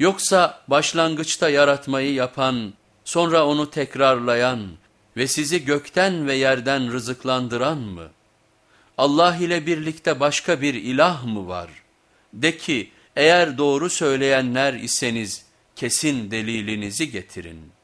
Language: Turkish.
Yoksa başlangıçta yaratmayı yapan, sonra onu tekrarlayan ve sizi gökten ve yerden rızıklandıran mı? Allah ile birlikte başka bir ilah mı var? De ki eğer doğru söyleyenler iseniz kesin delilinizi getirin.''